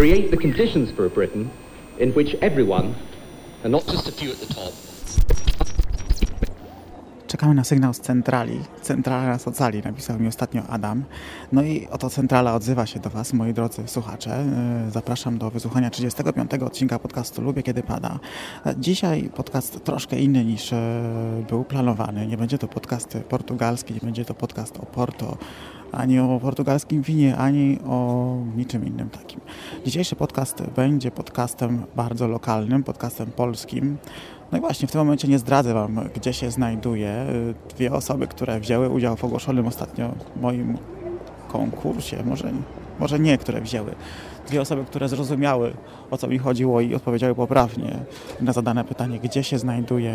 create the conditions for a Britain in which everyone, and not just a few at the top, Czekamy na sygnał z centrali. Centrala na socali, napisał mi ostatnio Adam. No i oto centrala odzywa się do Was, moi drodzy słuchacze. Yy, Zapraszam do wysłuchania 35 odcinka podcastu Lubię Kiedy Pada. Dzisiaj podcast troszkę inny niż e, był planowany. Nie będzie to podcast portugalski, nie będzie to podcast o Porto, ani o portugalskim winie, ani o niczym innym takim. Dzisiejszy podcast będzie podcastem bardzo lokalnym, podcastem polskim. No i właśnie w tym momencie nie zdradzę Wam, gdzie się znajduje. Dwie osoby, które wzięły udział w ogłoszonym ostatnio moim konkursie, może, może nie, które wzięły. Dwie osoby, które zrozumiały, o co mi chodziło i odpowiedziały poprawnie na zadane pytanie, gdzie się znajduje.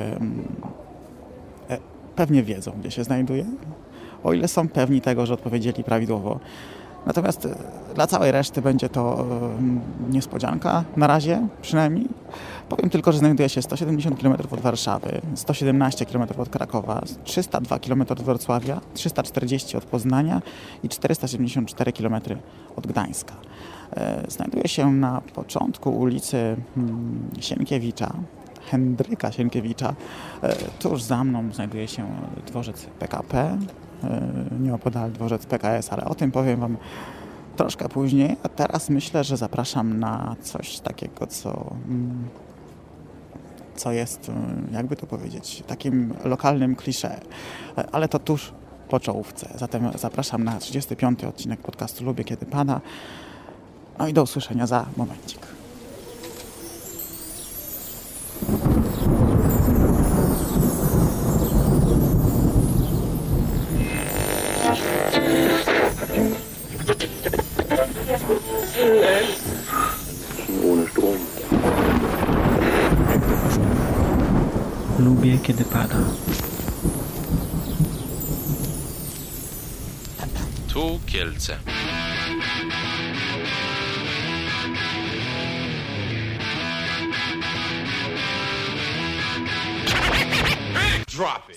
e, Pewnie wiedzą, gdzie się znajduje, o ile są pewni tego, że odpowiedzieli prawidłowo. Natomiast e, dla całej reszty będzie to e, niespodzianka, na razie przynajmniej. Powiem tylko, że znajduje się 170 km od Warszawy, 117 km od Krakowa, 302 km od Wrocławia, 340 od Poznania i 474 km od Gdańska. E, Znajduje się na początku ulicy mm, Sienkiewicza, Hendryka Sienkiewicza. E, Tuż za mną znajduje się dworzec PKP, e, nieopodal dworzec PKS, ale o tym powiem Wam troszkę później. A teraz myślę, że zapraszam na coś takiego, co, mm, co jest, mm, jakby to powiedzieć, takim lokalnym klisze, ale to tuż po czołówce. Zatem zapraszam na 35. odcinek podcastu Lubię Kiedy Pada. No i do usłyszenia za momencik. Kiedy pada. Tu Kielce.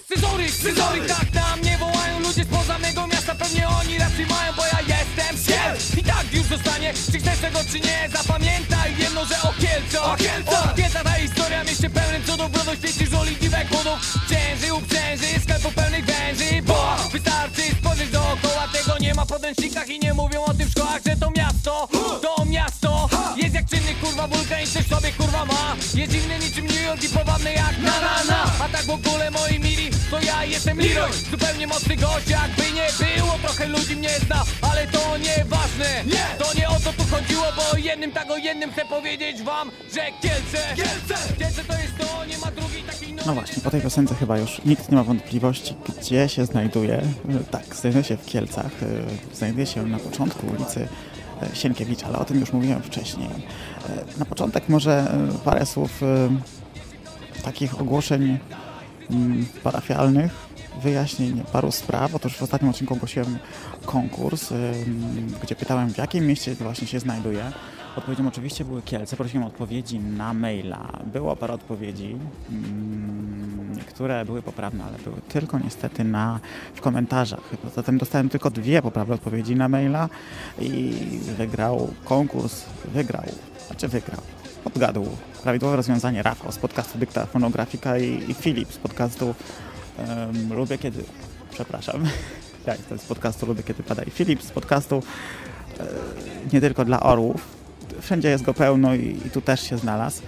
Scyzoryk, scyzoryk, tak na mnie wołają ludzie spoza mego miasta Pewnie oni rację mają, bo ja z Kielc I tak już zostanie, czy chcesz tego czy nie Zapamiętaj jedno, że o Kielce O Kielce, o Kielce ta historia mieście pełnym cudów. Brodą świeci żoli, dziwek budów Cięży, uprzęży, sklepów pełnych węży. Bo wystarczy spojrzeć dookoła Tego nie ma w podręcznikach i nie mówią o tym w szkołach Że to miasto, to miasto Jest jak czynny kurwa wulkan i coś sobie kurwa ma. Jest dziwny niczym New York i powabny jak na na na. A tak w ogóle moi mili, to ja jestem Leroy. Zupełnie mocny gość, jakby nie było Trochę ludzi mnie zna, ale to nieważne. To nie o to tu chodziło, bo jednym tak o jednym chcę powiedzieć wam Że Kielce, Kielce, Kielce to jest to, nie ma takiej No właśnie, po tej piosence chyba już nikt nie ma wątpliwości, gdzie się znajduje. Tak, znajduje się w Kielcach, e, znajduje się na początku ulicy e, Sienkiewicza, ale o tym już mówiłem wcześniej. E, Na początek może parę słów takich ogłoszeń mm, parafialnych, wyjaśnień paru spraw. Otóż w ostatnim odcinku ogłosiłem konkurs, gdzie pytałem, w jakim mieście właśnie się znajduje. Odpowiedzią oczywiście były Kielce. Prosiłem o odpowiedzi na maila. Było parę odpowiedzi. mm, Niektóre były poprawne, ale były tylko niestety na, w komentarzach. Zatem dostałem tylko dwie poprawne odpowiedzi na maila i wygrał konkurs. Wygrał. Znaczy wygrał. Odgadł. Prawidłowe rozwiązanie Rafał z podcastu Dykta Fonografika i, i Filip z podcastu em, Lubię Kiedy... Przepraszam. Tak, to jest z podcastu Lubię Kiedy Pada i Filip z podcastu e, nie tylko dla orłów. Wszędzie jest go pełno i, i tu też się znalazł.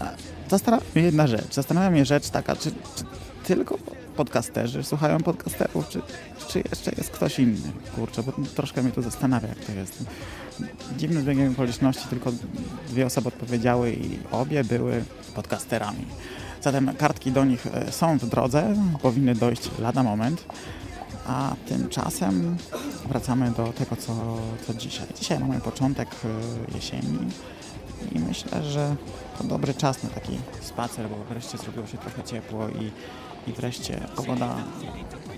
E, Zastanawia mnie jedna rzecz. Zastanawia mnie rzecz taka, czy, czy tylko podcasterzy słuchają podcasterów, czy, czy jeszcze jest ktoś inny? Kurczę, bo troszkę mnie to zastanawia, jak to jest. Dziwnym zbiegiem okoliczności tylko dwie osoby odpowiedziały i obie były podcasterami. Zatem kartki do nich e, są w drodze, powinny dojść lada moment. A tymczasem wracamy do tego, co, co dzisiaj. Dzisiaj mamy początek e, jesieni i myślę, że to dobry czas na taki spacer, bo wreszcie zrobiło się trochę ciepło i, i wreszcie pogoda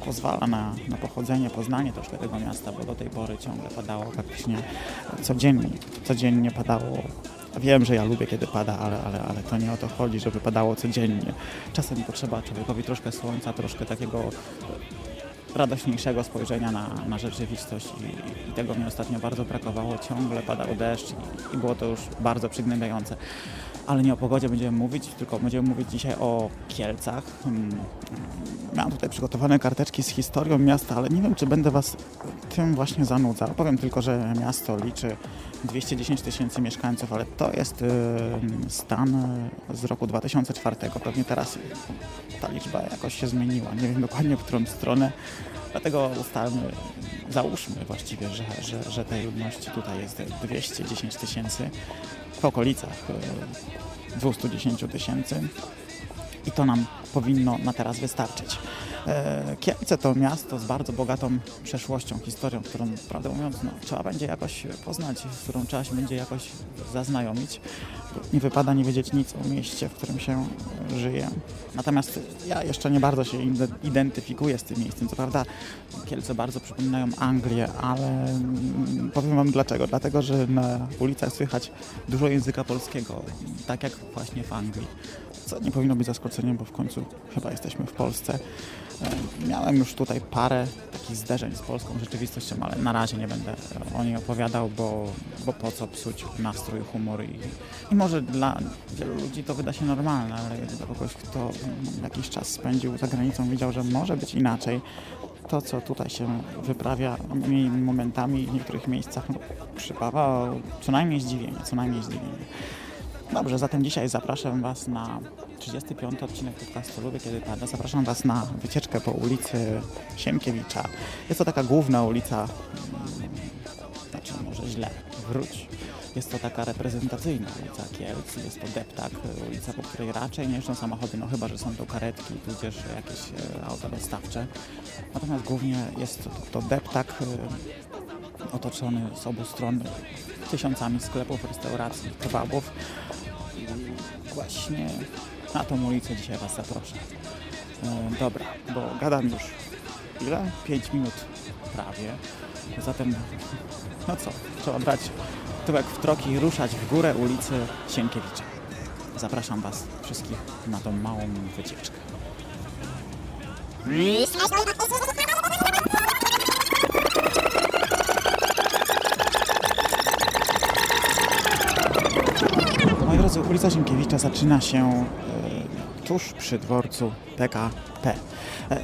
pozwala na, na pochodzenie, poznanie troszkę tego miasta, bo do tej pory ciągle padało praktycznie codziennie. Codziennie padało. Wiem, że ja lubię, kiedy pada, ale, ale, ale to nie o to chodzi, żeby padało codziennie. Czasem potrzeba człowiekowi troszkę słońca, troszkę takiego radośniejszego spojrzenia na, na rzeczywistość i, i tego mi ostatnio bardzo brakowało. Ciągle padał deszcz i, i było to już bardzo przygnębiające. Ale nie o pogodzie będziemy mówić, tylko będziemy mówić dzisiaj o Kielcach. Hmm, Miałem tutaj przygotowane karteczki z historią miasta, ale nie wiem, czy będę Was tym właśnie zanudzał. Powiem tylko, że miasto liczy 210 tysięcy mieszkańców, ale to jest y, stan y, z roku 2004. Pewnie teraz ta liczba jakoś się zmieniła. Nie wiem dokładnie, w którą stronę. Dlatego ustalmy, załóżmy właściwie, że, że, że tej ludności tutaj jest 210 tysięcy, w okolicach y, 210 tysięcy i to nam powinno na teraz wystarczyć. E, Kielce to miasto z bardzo bogatą przeszłością, historią, którą, prawdę mówiąc, no, trzeba będzie jakoś poznać, z którą trzeba się będzie jakoś zaznajomić. Nie wypada nie wiedzieć nic o mieście, w którym się żyje. Natomiast ja jeszcze nie bardzo się ide- identyfikuję z tym miejscem. Co prawda Kielce bardzo przypominają Anglię, ale mm, powiem Wam dlaczego. Dlatego, że na ulicach słychać dużo języka polskiego, tak jak właśnie w Anglii co nie powinno być zaskoczeniem, bo w końcu chyba jesteśmy w Polsce. Miałem już tutaj parę takich zderzeń z polską rzeczywistością, ale na razie nie będę o niej opowiadał, bo, bo po co psuć nastrój, humor i, i może dla wielu ludzi to wyda się normalne, ale dla kogoś, kto jakiś czas spędził za granicą, widział, że może być inaczej. To, co tutaj się wyprawia mi momentami w niektórych miejscach, no, przypawa co najmniej zdziwienie, co najmniej zdziwienie. Dobrze, zatem dzisiaj zapraszam Was na 35 odcinek podcastu Lubię Kiedy Pada. Zapraszam Was na wycieczkę po ulicy Sienkiewicza. Jest to taka główna ulica, mm, znaczy może źle, wróć. Jest to taka reprezentacyjna ulica Kielc, jest to deptak, ulica, po której raczej nie jeżdżą samochody, no chyba, że są to karetki, tudzież jakieś e, auta dostawcze. Natomiast głównie jest to, to deptak e, otoczony z obu stron tysiącami sklepów, restauracji, kebabów. Właśnie na tą ulicę dzisiaj Was zaproszę. E, dobra, bo gadam już ile? 5 minut prawie. Zatem, no co, trzeba brać tyłek w troki i ruszać w górę ulicy Sienkiewicza. Zapraszam Was wszystkich na tą małą wycieczkę. Moi drodzy, ulica Sienkiewicza zaczyna się e, tuż przy dworcu PKP. E,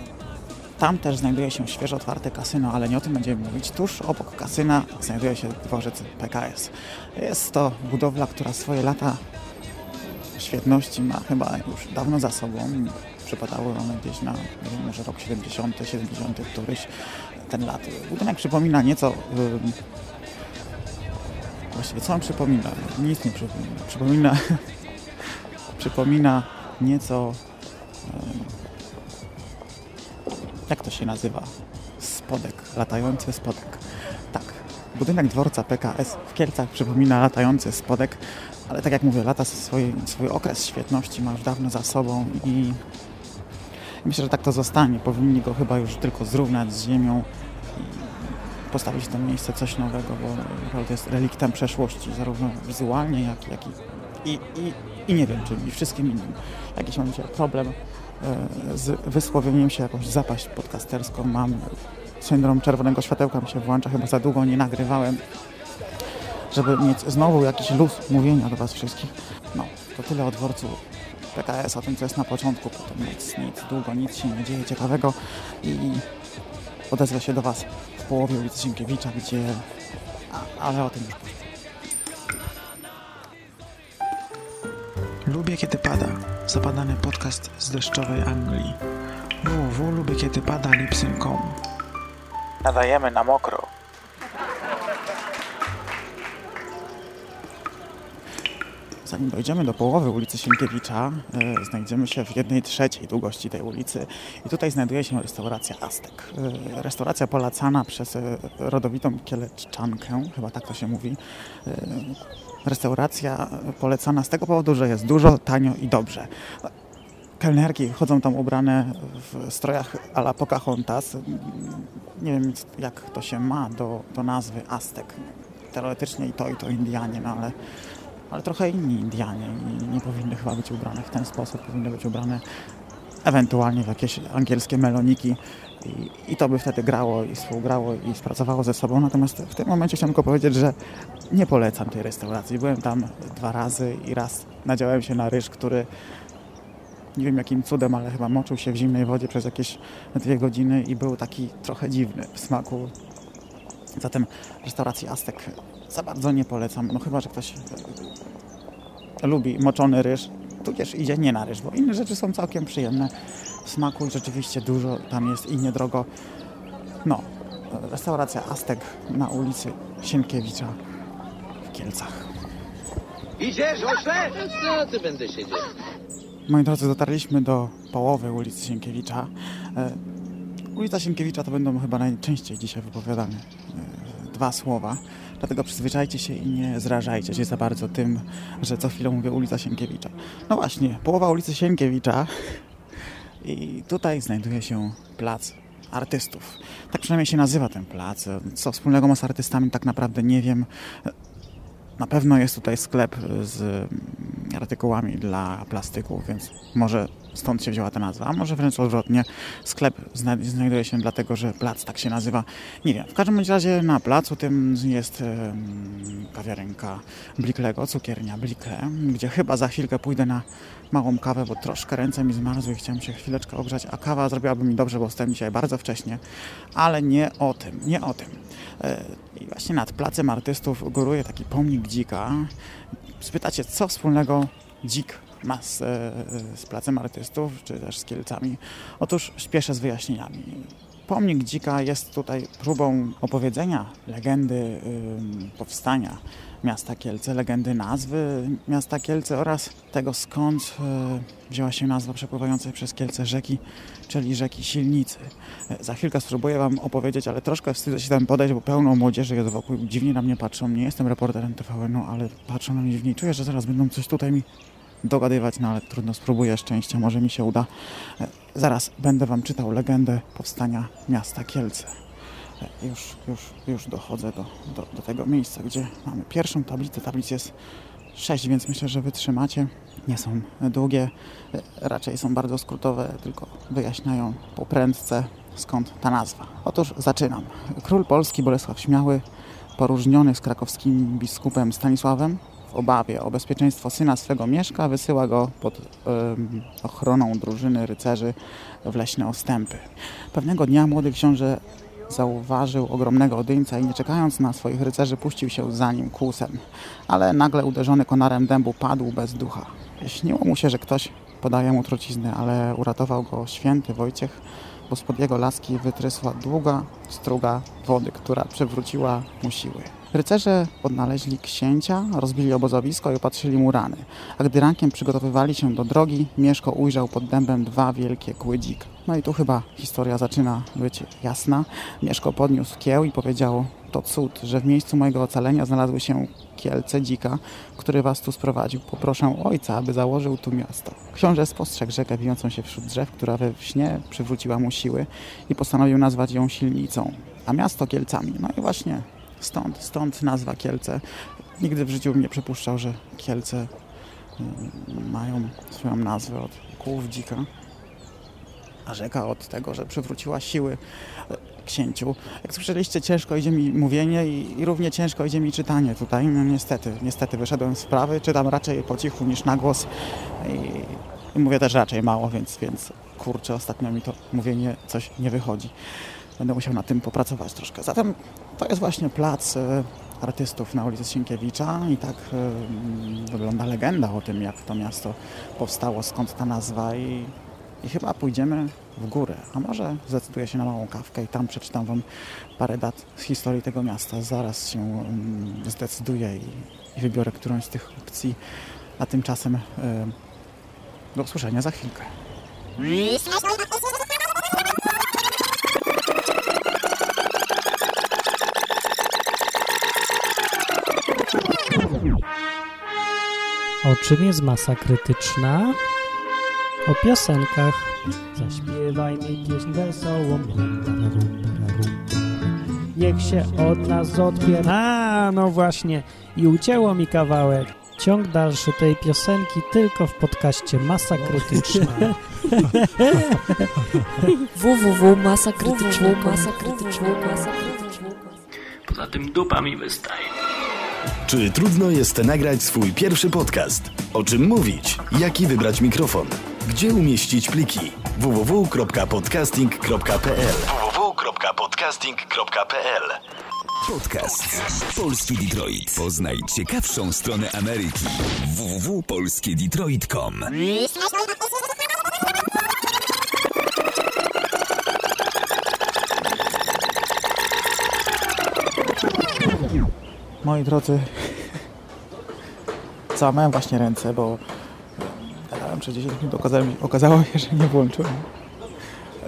tam też znajduje się świeżo otwarte kasyno, ale nie o tym będziemy mówić. Tuż obok kasyna znajduje się dworzec PKS. Jest to budowla, która swoje lata świetności ma chyba już dawno za sobą. Przypadały one gdzieś na, wiem, może rok 70, 70, któryś ten lat. Budynek przypomina nieco... Właściwie co on przypomina? Nic nie przypomina. Przypomina, przypomina nieco... Jak to się nazywa? Spodek, latający spodek. Tak, budynek dworca PKS w Kielcach przypomina latający spodek, ale tak jak mówię, lata swój, swój okres świetności ma już dawno za sobą i myślę, że tak to zostanie. Powinni go chyba już tylko zrównać z ziemią postawić w to miejsce coś nowego, bo naprawdę jest reliktem przeszłości, zarówno wizualnie, jak, jak i, i, i, i nie wiem czym, i wszystkim innym. Jakiś mam dzisiaj problem e, z wysłowieniem się, jakąś zapaść podcasterską mam. Syndrom czerwonego światełka mi się włącza, chyba za długo nie nagrywałem, żeby mieć znowu jakiś luz mówienia do Was wszystkich. No, to tyle o dworcu PKS, o tym, co jest na początku, potem nic, nic, długo nic się nie dzieje ciekawego i odezwę się do Was połowie ulicy Sienkiewicza, gdzie... A, ale o tym już później. Lubię kiedy pada. Zapadany podcast z deszczowej Anglii. www.lubiekiedypada.lipsyn.com Nadajemy na mokro. Zanim dojdziemy do połowy ulicy Sienkiewicza, e, znajdziemy się w jednej trzeciej długości tej ulicy i tutaj znajduje się restauracja Aztek. E, restauracja polecana przez e, rodowitą kieleczczankę, chyba tak to się mówi. Restauracja polecana z tego powodu, że jest dużo, tanio i dobrze. Kelnerki chodzą tam ubrane w strojach a la Pocahontas. Nie wiem jak to się ma do, do nazwy Aztek. Teoretycznie i to, i to Indianie, no ale, ale trochę inni Indianie i nie powinny chyba być ubrane w ten sposób. Powinny być ubrane ewentualnie w jakieś angielskie meloniki i, i to by wtedy grało i współgrało i spracowało ze sobą. Natomiast w tym momencie chciałem tylko powiedzieć, że nie polecam tej restauracji. Byłem tam dwa razy i raz nadziałem się na ryż, który nie wiem jakim cudem, ale chyba moczył się w zimnej wodzie przez jakieś dwie godziny i był taki trochę dziwny w smaku. Zatem restauracji Aztek za bardzo nie polecam. No chyba, że ktoś e, lubi moczony ryż, tudzież idzie nie na ryż, bo inne rzeczy są całkiem przyjemne w smaku i rzeczywiście dużo tam jest i niedrogo. No, restauracja Aztek na ulicy Sienkiewicza w Kielcach. Idziesz, ośle? Co ty będę siedzieć? Moi drodzy, dotarliśmy do połowy ulicy Sienkiewicza. E, ulica Sienkiewicza to będą chyba najczęściej dzisiaj wypowiadane e, dwa słowa. Dlatego przyzwyczajcie się i nie zrażajcie się za bardzo tym, że co chwilę mówię ulica Sienkiewicza. No właśnie, połowa ulicy Sienkiewicza i tutaj znajduje się plac artystów. Tak przynajmniej się nazywa ten plac. Co wspólnego ma z artystami, tak naprawdę nie wiem. Na pewno jest tutaj sklep z artykułami dla plastyków, więc może stąd się wzięła ta nazwa, a może wręcz odwrotnie. Sklep zna znajduje się dlatego, że plac tak się nazywa. Nie wiem. W każdym razie na placu tym jest kawiarenka Bliklego, cukiernia Blikle, gdzie chyba za chwilkę pójdę na małą kawę, bo troszkę ręce mi zmarzły i chciałem się chwileczkę ogrzać, a kawa zrobiłaby mi dobrze, bo wstałem dzisiaj bardzo wcześnie. Ale nie o tym, nie o tym. E, I właśnie nad placem artystów góruje taki pomnik dzika. Spytacie, co wspólnego dzik ma z, e, z placem artystów, czy też z Kielcami? Otóż śpieszę z wyjaśnieniami. Pomnik dzika jest tutaj próbą opowiedzenia legendy powstania miasta Kielce, legendy nazwy miasta Kielce oraz tego skąd y, wzięła się nazwa przepływającej przez Kielce rzeki, czyli rzeki Silnicy. Y, za chwilkę spróbuję Wam opowiedzieć, ale troszkę wstydzę się tam podejść, bo pełno młodzieży jest wokół, dziwnie na mnie patrzą. Nie jestem reporterem TVN-u, ale patrzą na mnie dziwnie. Czuję, że zaraz będą coś tutaj mi dogadywać, no ale trudno, spróbuję szczęścia, może mi się uda. E, zaraz będę Wam czytał legendę powstania miasta Kielce. E, już, już, już dochodzę do, do, do tego miejsca, gdzie mamy pierwszą tablicę. Tablic jest sześć, więc myślę, że wytrzymacie. Nie są długie, e, raczej są bardzo skrótowe, tylko wyjaśniają po prędce skąd ta nazwa. Otóż zaczynam. Król Polski Bolesław Śmiały, poróżniony z krakowskim biskupem Stanisławem, obawie o bezpieczeństwo syna swego mieszka, wysyła go pod y, ochroną drużyny rycerzy w leśne ostępy. Pewnego dnia młody książę zauważył ogromnego odyńca i nie czekając na swoich rycerzy puścił się za nim kłusem, ale nagle uderzony konarem dębu padł bez ducha. Śniło mu się, że ktoś podaje mu truciznę, ale uratował go święty Wojciech, bo spod jego laski wytrysła długa struga wody, która przywróciła mu siły. Rycerze odnaleźli księcia, rozbili obozowisko i opatrzyli mu rany. A gdy rankiem przygotowywali się do drogi, Mieszko ujrzał pod dębem dwa wielkie kły dzika. No i tu chyba historia zaczyna być jasna. Mieszko podniósł kieł i powiedział, to cud, że w miejscu mojego ocalenia znalazły się kielce dzika, który was tu sprowadził. Poproszę ojca, aby założył tu miasto. Książę spostrzegł rzekę wijącą się wśród drzew, która we śnie przywróciła mu siły i postanowił nazwać ją Silnicą, a miasto Kielcami. No i właśnie Stąd, stąd nazwa Kielce. Nigdy w życiu bym nie przypuszczał, że Kielce mm, mają swoją nazwę od kółów dzika, a rzeka od tego, że przywróciła siły e, księciu. Jak słyszeliście, ciężko idzie mi mówienie i, i równie ciężko idzie mi czytanie tutaj. No niestety, niestety wyszedłem z sprawy, czytam raczej po cichu niż na głos i, i mówię też raczej mało, więc, więc kurczę, ostatnio mi to mówienie coś nie wychodzi. Będę musiał na tym popracować troszkę. Zatem to jest właśnie plac e, artystów na ulicy Sienkiewicza i tak e, wygląda legenda o tym, jak to miasto powstało, skąd ta nazwa i, i chyba pójdziemy w górę, a może zdecyduję się na małą kawkę i tam przeczytam Wam parę dat z historii tego miasta. Zaraz się mm, zdecyduję i, i wybiorę którąś z tych opcji, a tymczasem e, do usłyszenia za chwilkę. O czym jest masa krytyczna? O piosenkach. Zaśpiewaj mi pieśń wesołą. Niech się od nas odpier... A, no właśnie. I ucięło mi kawałek. Ciąg dalszy tej piosenki tylko w podcaście Masa Krytyczna. www.masakrytyczna.com Poza tym dupa mi wystaje. Czy trudno jest nagrać swój pierwszy podcast? O czym mówić? Jaki wybrać mikrofon? Gdzie umieścić pliki? www.podcasting.pl www.podcasting.pl Podcast Polski Detroit. Poznaj ciekawszą stronę Ameryki. www.polskiedetroit.com Moi drodzy, załamałem właśnie ręce, bo gadałem przez 10 minut, okazało, okazało się, że nie włączyłem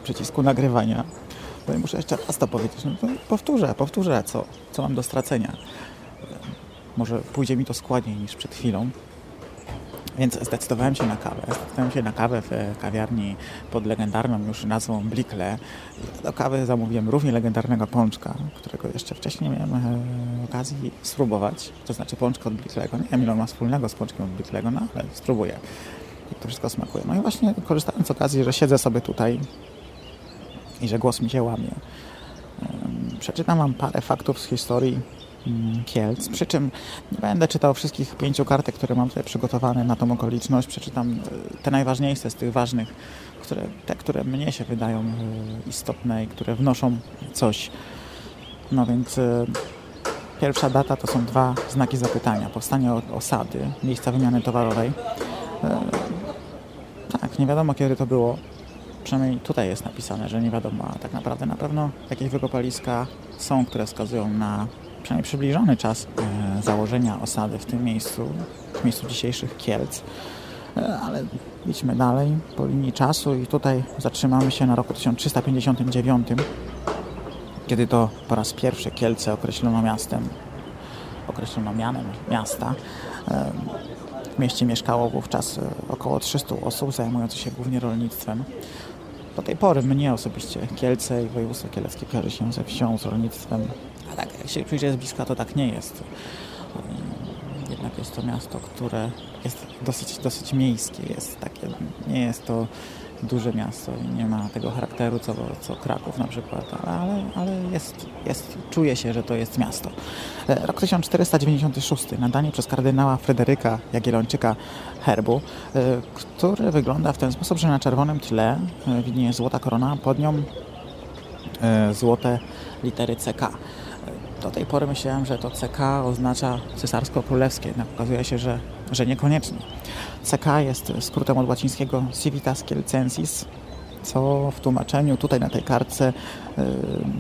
przycisku nagrywania. No i muszę jeszcze raz to powiedzieć. No to powtórzę, powtórzę, co, co mam do stracenia. Może pójdzie mi to składniej niż przed chwilą. Więc zdecydowałem się na kawę. Zdecydowałem się na kawę w e, kawiarni pod legendarną już nazwą Blikle. Do kawy zamówiłem równie legendarnego pączka, którego jeszcze wcześniej nie miałem e, okazji spróbować. To znaczy pączka od Bliklego. Nie wiem, ile ma wspólnego z pączkiem od Bliklego, no ale spróbuję. I to wszystko smakuje. No i właśnie korzystając z okazji, że siedzę sobie tutaj i że głos mi się łamie, przeczytam Wam parę faktów z historii Kielc. Przy czym nie będę czytał wszystkich pięciu kartek, które mam tutaj przygotowane na tą okoliczność. Przeczytam e, te najważniejsze z tych ważnych, które, te, które mnie się wydają e, istotne i które wnoszą coś. No więc e, pierwsza data to są dwa znaki zapytania. Powstanie osady, miejsca wymiany towarowej. Tak, nie wiadomo kiedy to było. Przynajmniej tutaj jest napisane, że nie wiadomo, a tak naprawdę na pewno jakieś wykopaliska są, które wskazują na przynajmniej przybliżony czas e, założenia osady w tym miejscu, w miejscu dzisiejszych Kielc. E, ale idźmy dalej po linii czasu i tutaj zatrzymamy się na roku 1359, kiedy to po raz pierwszy Kielce określono miastem, określono mianem miasta. E, W mieście mieszkało wówczas około 300 osób zajmujących się głównie rolnictwem. Do tej pory mnie osobiście Kielce i województwo kieleckie kojarzy się ze wsią, z rolnictwem. A tak, jak się przyjdzie z bliska, to tak nie jest. Jednak jest to miasto, które jest dosyć, dosyć miejskie. Jest takie, nie jest to duże miasto i nie ma tego charakteru, co, co Kraków na przykład, ale, ale, jest, jest, czuje się, że to jest miasto. E, Rok 1496, nadanie przez kardynała Fryderyka Jagiellończyka herbu, e, który wygląda w ten sposób, że na czerwonym tle e, widnieje złota korona, pod nią złote litery CK. Do tej pory myślałem, że to CK oznacza cesarsko-królewskie, jednak okazuje się, że, że niekoniecznie. CK jest skrótem od łacińskiego Civitas Kielcensis, co w tłumaczeniu tutaj na tej kartce y,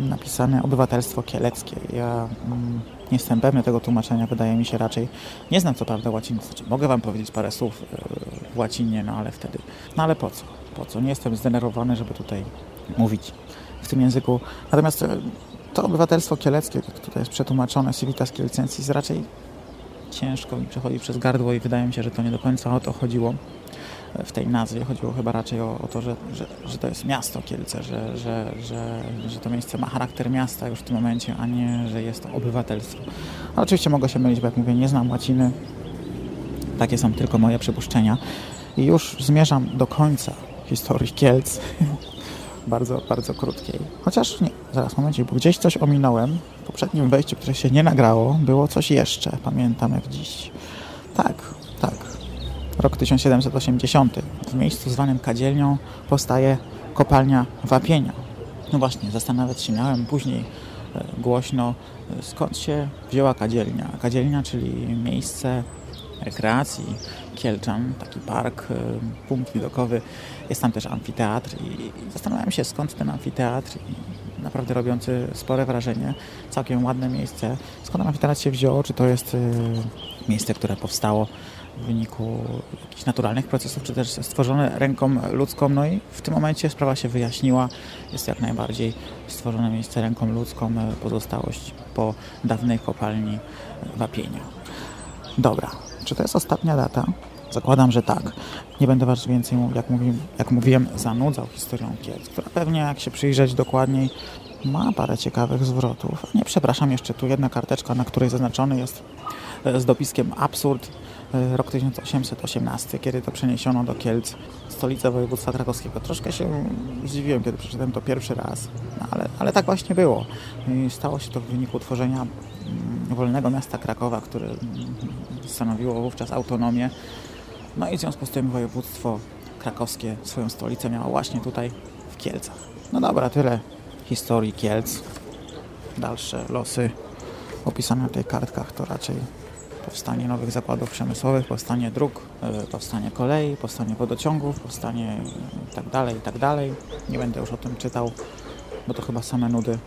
napisane obywatelstwo kieleckie. Ja mm, nie jestem pewny tego tłumaczenia, wydaje mi się raczej. Nie znam co prawda łaciny, znaczy mogę wam powiedzieć parę słów y, w łacinie, no ale wtedy. No ale po co? Po co? Nie jestem zdenerwowany, żeby tutaj mówić w tym języku. Natomiast y, to obywatelstwo kieleckie, jak tutaj jest przetłumaczone, Civitas Kielcensis, raczej ciężko mi przechodzi przez gardło i wydaje mi się, że to nie do końca o to chodziło w tej nazwie. Chodziło chyba raczej o, o to, że, że, że to jest miasto Kielce, że, że, że, że to miejsce ma charakter miasta już w tym momencie, a nie, że jest to obywatelstwo. Ale oczywiście mogę się mylić, bo jak mówię, nie znam łaciny. Takie są tylko moje przypuszczenia. I już zmierzam do końca historii Kielc. bardzo, bardzo krótkiej. Chociaż nie, zaraz, momencie, bo gdzieś coś ominąłem. W poprzednim wejściu, które się nie nagrało, było coś jeszcze. Pamiętam jak dziś. Tak, tak. Rok 1780. W miejscu zwanym Kadzielnią powstaje kopalnia wapienia. No właśnie, zastanawiać się miałem później e, głośno, e, skąd się wzięła kadzielnia. Kadzielnia, czyli miejsce rekreacji Kielczan, taki park, e, punkt widokowy. Jest tam też amfiteatr i zastanawiałem się, skąd ten amfiteatr i naprawdę robiący spore wrażenie. Całkiem ładne miejsce. Skąd amfiteatr się wziął? Czy to jest e, miejsce, które powstało w wyniku jakichś naturalnych procesów, czy też stworzone ręką ludzką. No i w tym momencie sprawa się wyjaśniła. Jest jak najbardziej stworzone miejsce ręką ludzką, e, pozostałość po dawnej kopalni e, wapienia. Dobra, czy to jest ostatnia data? Zakładam, że tak. Nie będę Was więcej, jak, jak mówiłem, zanudzał historią Kielc, która pewnie, jak się przyjrzeć dokładniej, ma parę ciekawych zwrotów. Nie, przepraszam, jeszcze tu jedna karteczka, na której zaznaczony jest e, z dopiskiem absurd. E, Rok 1818, kiedy to przeniesiono do Kielc, stolicę województwa krakowskiego. Troszkę się zdziwiłem, kiedy przeczytałem to pierwszy raz, no, ale, ale tak właśnie było. I stało się to w wyniku utworzenia mm, wolnego miasta Krakowa, które mm, stanowiło wówczas autonomię. No i w związku z tym województwo krakowskie swoją stolicę miało właśnie tutaj w Kielcach. No dobra, tyle historii Kielc. Dalsze losy opisane na tych kartkach to raczej powstanie nowych zakładów przemysłowych, powstanie dróg, y, powstanie kolei, powstanie wodociągów, powstanie i tak dalej, i tak. Nie będę już o tym czytał, bo to chyba same nudy.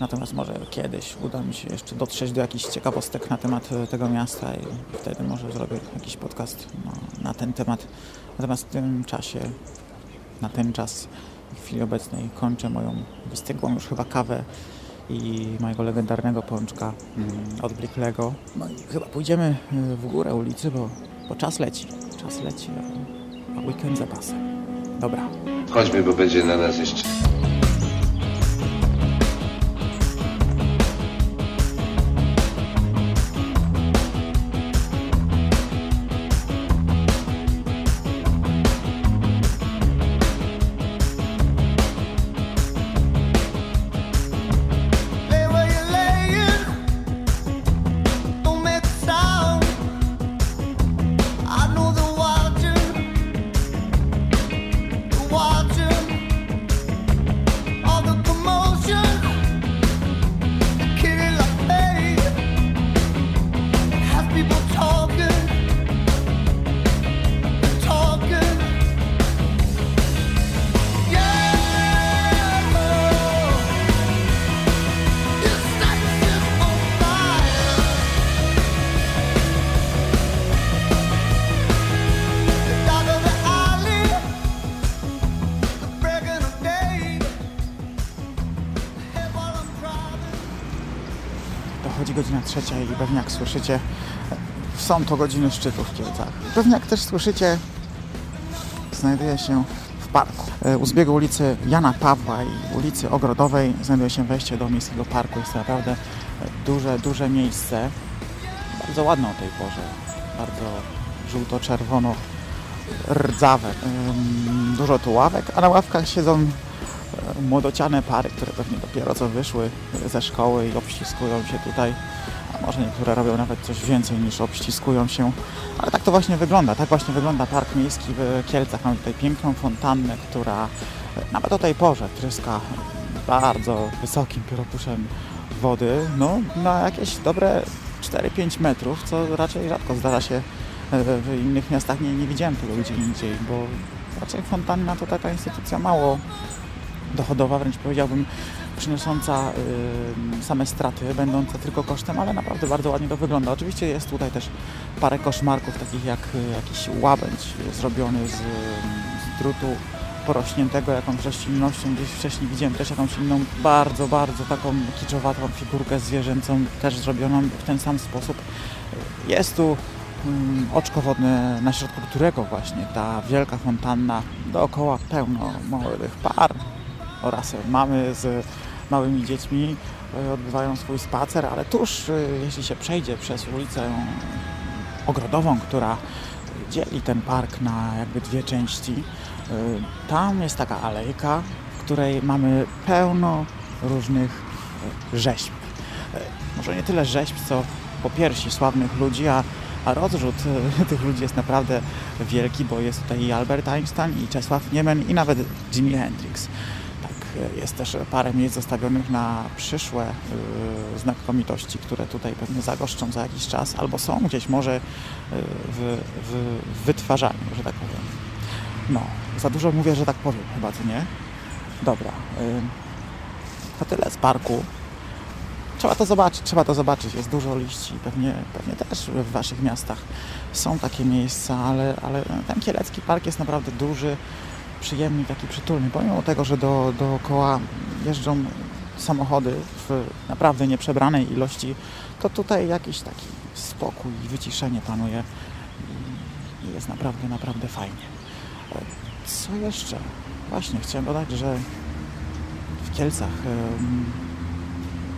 Natomiast może kiedyś uda mi się jeszcze dotrzeć do jakichś ciekawostek na temat y, tego miasta i wtedy może zrobię jakiś podcast no, na ten temat. Natomiast w tym czasie, na ten czas, w chwili obecnej kończę moją wystygłą już chyba kawę i mojego legendarnego pączka mm, od Bricklego. No i chyba pójdziemy y, w górę ulicy, bo, bo czas leci. Czas leci, a weekend za pasem. Dobra. Chodźmy, bo będzie na nas jeszcze. Słyszycie, są to godziny szczytu w Kielcach. Pewnie jak też słyszycie, znajduję się w parku. E, U zbiegu ulicy Jana Pawła i ulicy Ogrodowej znajduje się wejście do miejskiego parku. Jest to naprawdę e, duże, duże miejsce. Bardzo ładne o tej porze. Bardzo żółto-czerwono rdzawe. Dużo tu ławek, a na ławkach siedzą e, młodociane pary, które pewnie dopiero co wyszły ze szkoły i obściskują się tutaj. Może niektóre robią nawet coś więcej niż obściskują się. Ale tak to właśnie wygląda. Tak właśnie wygląda Park Miejski w Kielcach. Mamy tutaj piękną fontannę, która nawet o tej porze tryska bardzo wysokim pióropuszem wody. No, na jakieś dobre 4-5 metrów, co raczej rzadko zdarza się e, w innych miastach. Nie, nie widziałem tego gdzie indziej, bo raczej fontanna to taka instytucja mało dochodowa, wręcz powiedziałbym przynosząca y, same straty, będące tylko kosztem, ale naprawdę bardzo ładnie to wygląda. Oczywiście jest tutaj też parę koszmarków, takich jak y, jakiś łabędź zrobiony z, y, z drutu porośniętego jakąś roślinnością. Gdzieś wcześniej widziałem też jakąś inną, bardzo, bardzo taką kiczowatą figurkę zwierzęcą, też zrobioną w ten sam sposób. Jest tu mm, oczko wodne, na środku którego właśnie ta wielka fontanna, dookoła pełno małych par oraz mamy z małymi dziećmi e, odbywają swój spacer, ale tuż, e, jeśli się przejdzie przez ulicę ogrodową, która dzieli ten park na jakby dwie części, e, tam jest taka alejka, w której mamy pełno różnych rzeźb. Może nie tyle rzeźb, co popiersi sławnych ludzi, a, a rozrzut tych ludzi jest naprawdę wielki, bo jest tutaj i Albert Einstein, i Czesław Niemen, i nawet Jimi Hendrix. Jest też parę miejsc zostawionych na przyszłe e, znakomitości, które tutaj pewnie zagoszczą za jakiś czas, albo są gdzieś może w, w, w wytwarzaniu, że tak powiem. No, za dużo mówię, że tak powiem, chyba co nie? Dobra. y, To tyle z parku. Trzeba to zobaczyć, trzeba to zobaczyć. Jest dużo liści, pewnie, pewnie też w Waszych miastach są takie miejsca, ale, ale ten Kielecki Park jest naprawdę duży, przyjemny, taki przytulny. Pomimo tego, że do, dookoła jeżdżą samochody w naprawdę nieprzebranej ilości, to tutaj jakiś taki spokój i wyciszenie panuje i jest naprawdę, naprawdę fajnie. E, Co jeszcze? Właśnie, chciałem dodać, że w Kielcach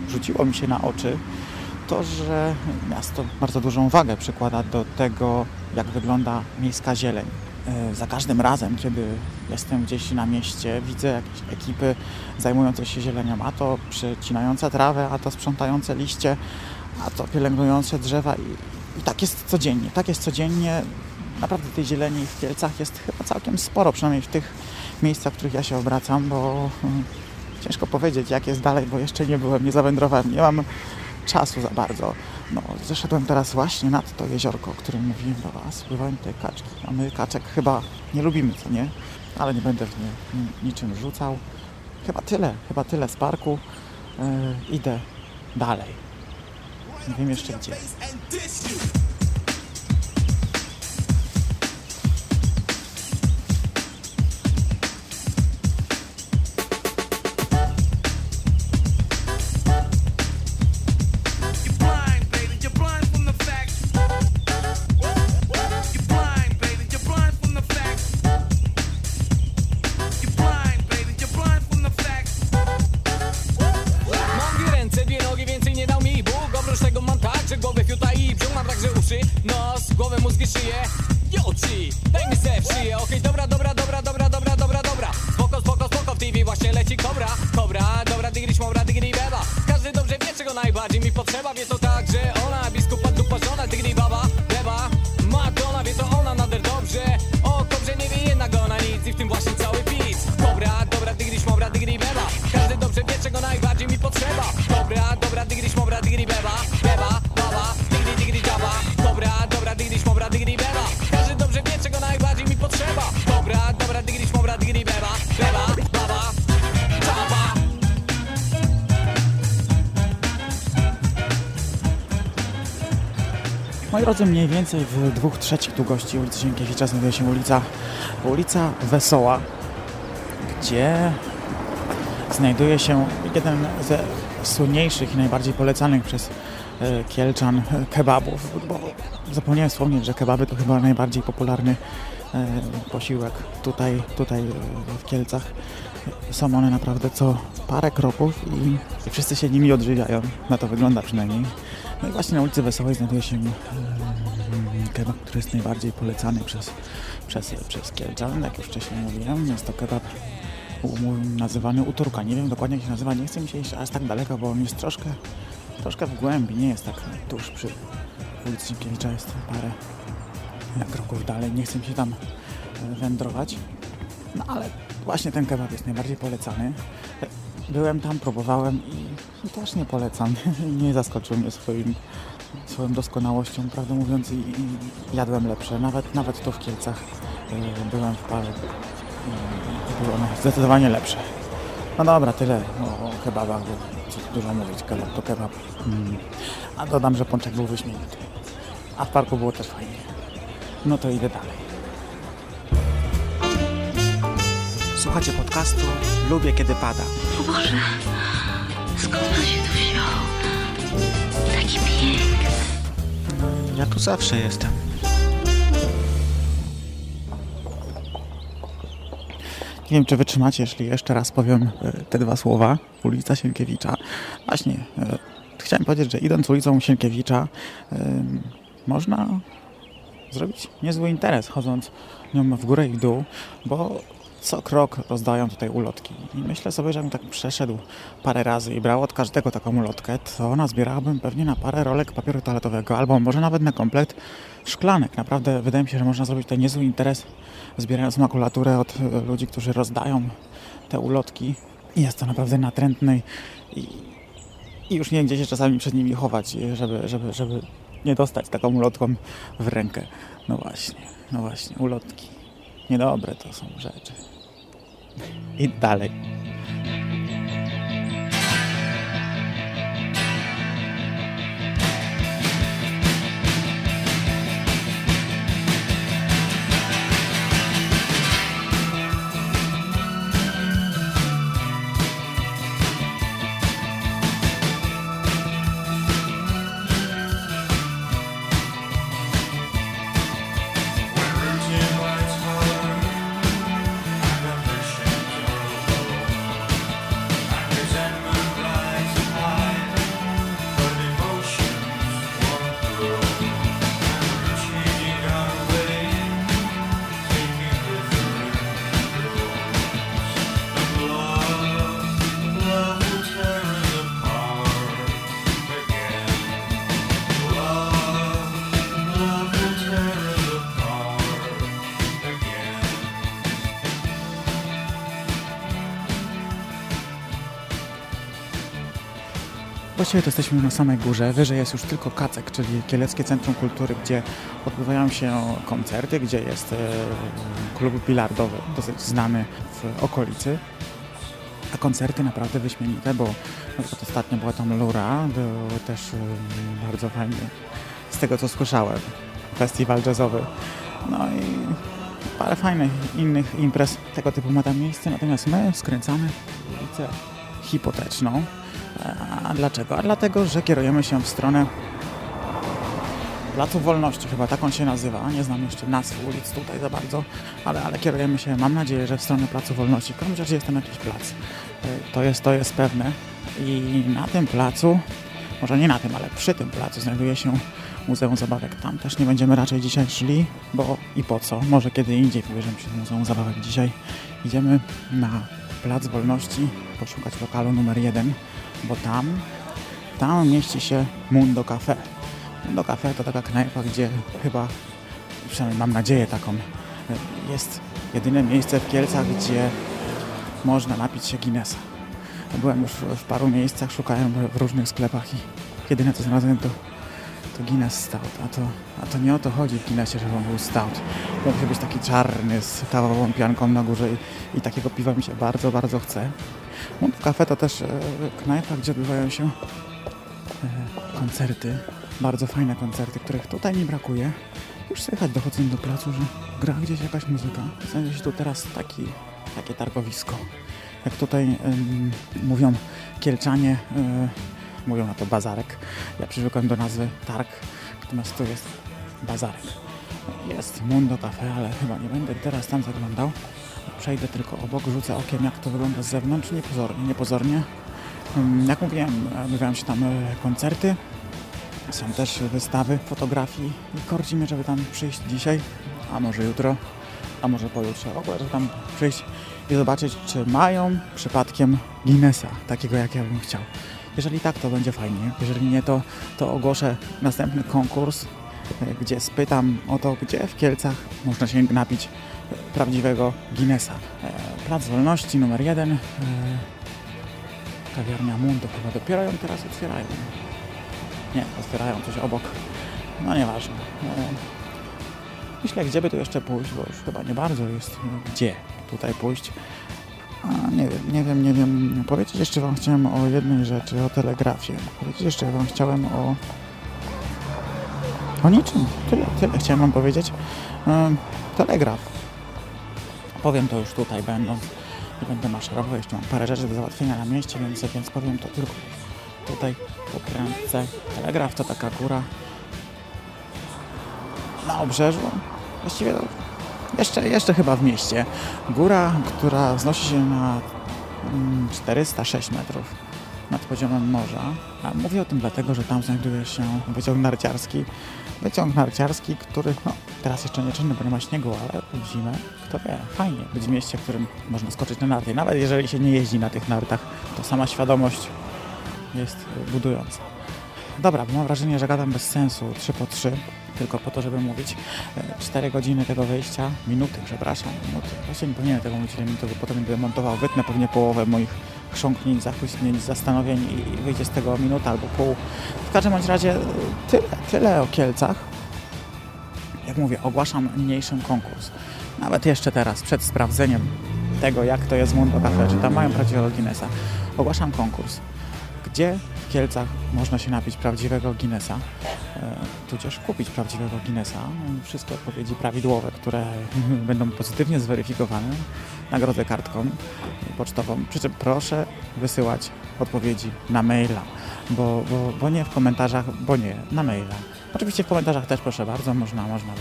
rzuciło mi się na oczy to, że miasto bardzo dużą wagę przykłada do tego, jak wygląda miejska zieleń. E, za każdym razem, kiedy jestem gdzieś na mieście, widzę jakieś ekipy zajmujące się zielenią, a to przecinające trawę, a to sprzątające liście, a to pielęgnujące drzewa i, i tak jest codziennie. Tak jest codziennie. Naprawdę tej zieleni w Kielcach jest chyba całkiem sporo, przynajmniej w tych miejscach, w których ja się obracam, bo hmm, ciężko powiedzieć, jak jest dalej, bo jeszcze nie byłem, nie zawędrowałem, nie mam czasu za bardzo. No, zeszedłem teraz właśnie nad to jeziorko, o którym mówiłem do Was. Pływałem tutaj kaczki, a my kaczek chyba nie lubimy, co nie? Ale nie będę w nie niczym rzucał. Chyba tyle, chyba tyle z parku. Yy, idę dalej. Nie wiem jeszcze gdzie. Moi drodzy, mniej więcej w dwóch trzecich długości ulicy Sienkiewicza znajduje się ulica, ulica Wesoła, gdzie znajduje się jeden ze słynniejszych i najbardziej polecanych przez e, Kielczan kebabów, bo zapomniałem wspomnieć, że kebaby to chyba najbardziej popularny e, posiłek tutaj, tutaj e, w Kielcach. Są one naprawdę co parę kroków i wszyscy się nimi odżywiają. Na to wygląda przynajmniej. No i właśnie na ulicy Wesołej znajduje się kebab, który jest najbardziej polecany przez, przez, przez Kielczan. Jak już wcześniej mówiłem, jest to kebab nazywany u Turka. Nie wiem dokładnie jak się nazywa, nie chcę mi się iść aż tak daleko, bo on jest troszkę, troszkę w głębi, nie jest tak tuż przy ulicy Sienkiewicza, jest parę kroków dalej, nie chcę mi się tam wędrować. No ale właśnie ten kebab jest najbardziej polecany. Byłem tam, próbowałem i, i też nie polecam. nie zaskoczył mnie swoim, swoją doskonałością, prawdę mówiąc, i, i jadłem lepsze. Nawet, nawet to w Kielcach y, byłem w parę i były one zdecydowanie lepsze. No dobra, tyle o, kebabach, bo dużo mówić, kebab to kebab. Mm. A dodam, że pączek był wyśmienity. A w parku było też fajnie. No to idę dalej. Słuchacie podcastu Lubię kiedy pada. O Boże, skąd on się tu wziął? Taki piękny. Ja tu zawsze jestem. Nie wiem, czy wytrzymacie, jeśli jeszcze raz powiem e, te dwa słowa. Ulica Sienkiewicza. Właśnie, e, chciałem powiedzieć, że idąc ulicą Sienkiewicza e, można zrobić niezły interes, chodząc nią w górę i w dół, bo co krok rozdają tutaj ulotki. I myślę sobie, że bym tak przeszedł parę razy i brał od każdego taką ulotkę, to nazbierałbym pewnie na parę rolek papieru toaletowego, albo może nawet na komplet szklanek. Naprawdę wydaje mi się, że można zrobić tutaj niezły interes, zbierając makulaturę od e, ludzi, którzy rozdają te ulotki. Jest to naprawdę natrętne i, i już nie gdzie się czasami przed nimi chować, żeby, żeby, żeby nie dostać taką ulotką w rękę. No właśnie, no właśnie, ulotki. Niedobre to są rzeczy i dalej. Właściwie to jesteśmy na samej górze. Wyżej jest już tylko Kacek, czyli Kieleckie Centrum Kultury, gdzie odbywają się koncerty, gdzie jest e, klub bilardowy, dosyć znany w okolicy. A koncerty naprawdę wyśmienite, bo ostatnio była tam Lura, był też e, bardzo fajny, z tego co słyszałem, festiwal jazzowy. No i parę fajnych innych imprez tego typu ma tam miejsce, natomiast my skręcamy ulicę hipoteczną. A dlaczego? A dlatego, że kierujemy się w stronę Placu Wolności, chyba tak on się nazywa. Nie znam jeszcze nazw ulic tutaj za bardzo, ale, ale kierujemy się, mam nadzieję, że w stronę Placu Wolności. W każdym razie jest tam jakiś plac. To jest, to jest pewne. I na tym placu, może nie na tym, ale przy tym placu znajduje się Muzeum Zabawek. Tam też nie będziemy raczej dzisiaj szli, bo i po co? Może kiedy indziej wybierzemy się do Muzeum Zabawek. Dzisiaj idziemy na Plac Wolności, poszukać lokalu numer jeden, bo tam, tam mieści się Mundo Cafe. Mundo Cafe to taka knajpa, gdzie chyba, przynajmniej mam nadzieję taką, jest jedyne miejsce w Kielcach, gdzie można napić się Guinnessa. Byłem już w paru miejscach, szukałem w różnych sklepach i jedyne co znalazłem to, to Guinness Stout. A to, a to nie o to chodzi w Guinnessie, żeby on był stout. To być taki czarny z kawową pianką na górze i, i takiego piwa mi się bardzo, bardzo chce. Mundo Cafe to też e, knajpa, gdzie odbywają się e, koncerty. Bardzo fajne koncerty, których tutaj nie brakuje. Już słychać dochodząc do placu, że gra gdzieś jakaś muzyka. Znajduje się tu teraz taki, takie targowisko. Jak tutaj mówią Kielczanie, y, mówią na to bazarek. Ja przywykłem do nazwy targ, natomiast tu jest bazarek. Jest Mundo Cafe, ale chyba nie będę teraz tam zaglądał. Przejdę tylko obok, rzucę okiem jak to wygląda z zewnątrz, niepozornie, niepozornie. Jak mówiłem, odbywają się tam e, koncerty, są też wystawy fotografii i korci mnie, żeby tam przyjść dzisiaj, a może jutro, a może pojutrze. W ogóle, żeby tam przyjść i zobaczyć, czy mają przypadkiem Guinnessa, takiego jak ja bym chciał. Jeżeli tak, to będzie fajnie. Jeżeli nie, to, to ogłoszę następny konkurs, gdzie spytam o to, gdzie w Kielcach można się napić prawdziwego Guinnessa. E, Plac Wolności numer jeden. E, kawiarnia Mundo chyba dopiero ją teraz otwierają. Nie, otwierają coś obok. No nieważne. Myślę, gdzie by tu jeszcze pójść, bo już chyba nie bardzo jest gdzie tutaj pójść. A, nie wiem, nie wiem, nie wiem. Powiedzieć jeszcze Wam chciałem o jednej rzeczy, o telegrafie. Powiedzieć jeszcze Wam chciałem o... O niczym. Tyle, tyle chciałem Wam powiedzieć. Telegraf. Powiem to już tutaj będąc. Nie będę maszerował, jeszcze mam parę rzeczy do załatwienia na mieście, więc, więc powiem to tylko tutaj pokręcę. Telegraf to taka góra na obrzeżu. Właściwie to jeszcze, jeszcze chyba w mieście. Góra, która wznosi się na 406 mm, metrów nad poziomem morza. A mówię o tym dlatego, że tam znajduje się wyciąg narciarski. Wyciąg narciarski, który no, teraz jeszcze nie czynny, bo nie ma śniegu, ale w zimę, kto wie, fajnie być w mieście, w którym można skoczyć na narty. Nawet jeżeli się nie jeździ na tych nartach, to sama świadomość jest budująca. Dobra, bo mam wrażenie, że gadam bez sensu 3 po 3 tylko po to, żeby mówić 4 e, godziny tego wyjścia, minuty, przepraszam, minuty. Właśnie nie powinienem tego mówić ile minut, bo potem będę montował, wytnę pewnie połowę moich chrząknięć, zachłyśnięć, zastanowień i wyjdzie z tego minuta albo pół. W każdym bądź razie tyle, tyle o Kielcach. Jak mówię, ogłaszam niniejszym konkurs. Nawet jeszcze teraz, przed sprawdzeniem tego, jak to jest Mundo Cafe, czy tam mają prawdziwego Guinnessa, ogłaszam konkurs. Gdzie Kielcach można się napić prawdziwego Guinnessa, e, tudzież kupić prawdziwego Guinnessa. Wszystkie odpowiedzi prawidłowe, które będą pozytywnie zweryfikowane, nagrodzę kartką pocztową. Przy czym proszę wysyłać odpowiedzi na maila, bo, bo, bo nie w komentarzach, bo nie, na maila. Oczywiście w komentarzach też proszę bardzo, można, można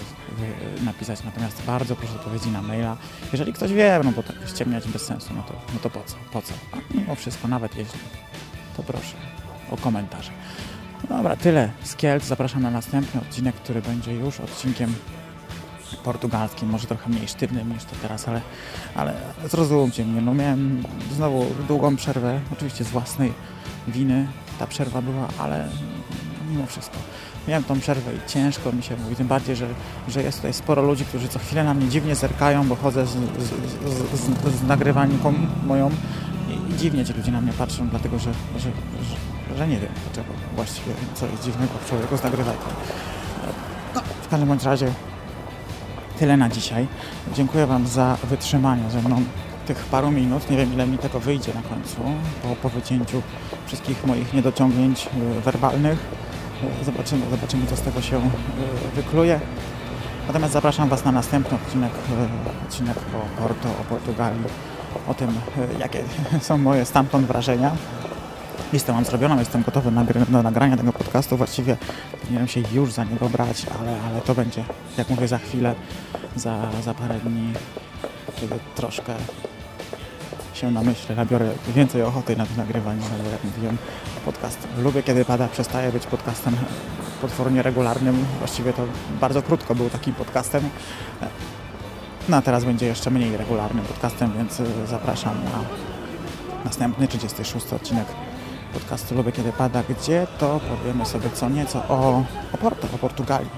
napisać, natomiast bardzo proszę odpowiedzi na maila. Jeżeli ktoś wie, no bo tak ściemniać bez sensu, no to, no to po co, po co? A mimo wszystko, nawet jeśli, to proszę o komentarze. Dobra, tyle z Kielc. Zapraszam na następny odcinek, który będzie już odcinkiem portugalskim, może trochę mniej sztywnym niż to teraz, ale, ale zrozumcie mnie, no miałem znowu długą przerwę, oczywiście z własnej winy ta przerwa była, ale mimo wszystko. Miałem tą przerwę i ciężko mi się mówi, tym bardziej, że, że jest tutaj sporo ludzi, którzy co chwilę na mnie dziwnie zerkają, bo chodzę z, z, z, z, z nagrywanką moją i, i dziwnie ci ludzie na mnie patrzą, dlatego że, że, że że nie wiem dlaczego właściwie, co jest dziwnego w człowieku z nagrywajką. No, w każdym bądź razie tyle na dzisiaj. Dziękuję Wam za wytrzymanie ze mną tych paru minut. Nie wiem ile mi tego wyjdzie na końcu po, po wycięciu wszystkich moich niedociągnięć y, werbalnych. Y, Zobaczymy, zobaczymy co z tego się y, wykluje. Natomiast zapraszam Was na następny odcinek, odcinek o Porto, o Portugalii, o tym jakie są moje stamtąd wrażenia. Listę mam zrobioną, jestem gotowy nagry- do nagrania tego podcastu. Właściwie powinienem się już za niego brać, ale, ale to będzie, jak mówię, za chwilę, za, za parę dni, kiedy troszkę się namyślę, nabiorę więcej ochoty na to nagrywanie, ale jak mówiłem, podcast lubię kiedy pada, przestaje być podcastem potwornie regularnym. Właściwie to bardzo krótko był takim podcastem. No a teraz będzie jeszcze mniej regularnym podcastem, więc zapraszam na następny 36 odcinek podcastu Lubię Kiedy Pada, gdzie to powiemy sobie co nieco o, o Porto, o Portugalii.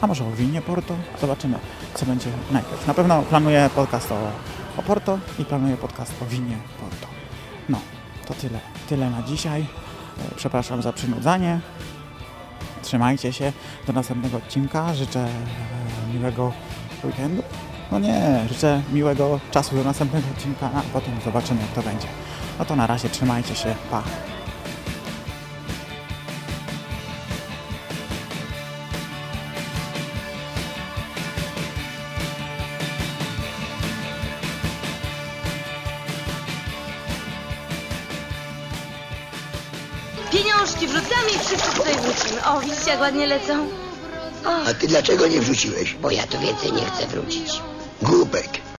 A może o winie Porto? Zobaczymy, co będzie najpierw. Na pewno planuję podcast o, o Porto i planuję podcast o winie Porto. No, to tyle. Tyle na dzisiaj. E, Przepraszam za przynudzanie. Trzymajcie się. Do następnego odcinka. Życzę e, miłego weekendu. No nie, życzę miłego czasu do następnego odcinka, a potem zobaczymy jak to będzie. No to na razie trzymajcie się. Pa. Widzicie jak ładnie lecą? A ty dlaczego nie wrzuciłeś? Bo ja tu więcej nie chcę wrócić. Głupek.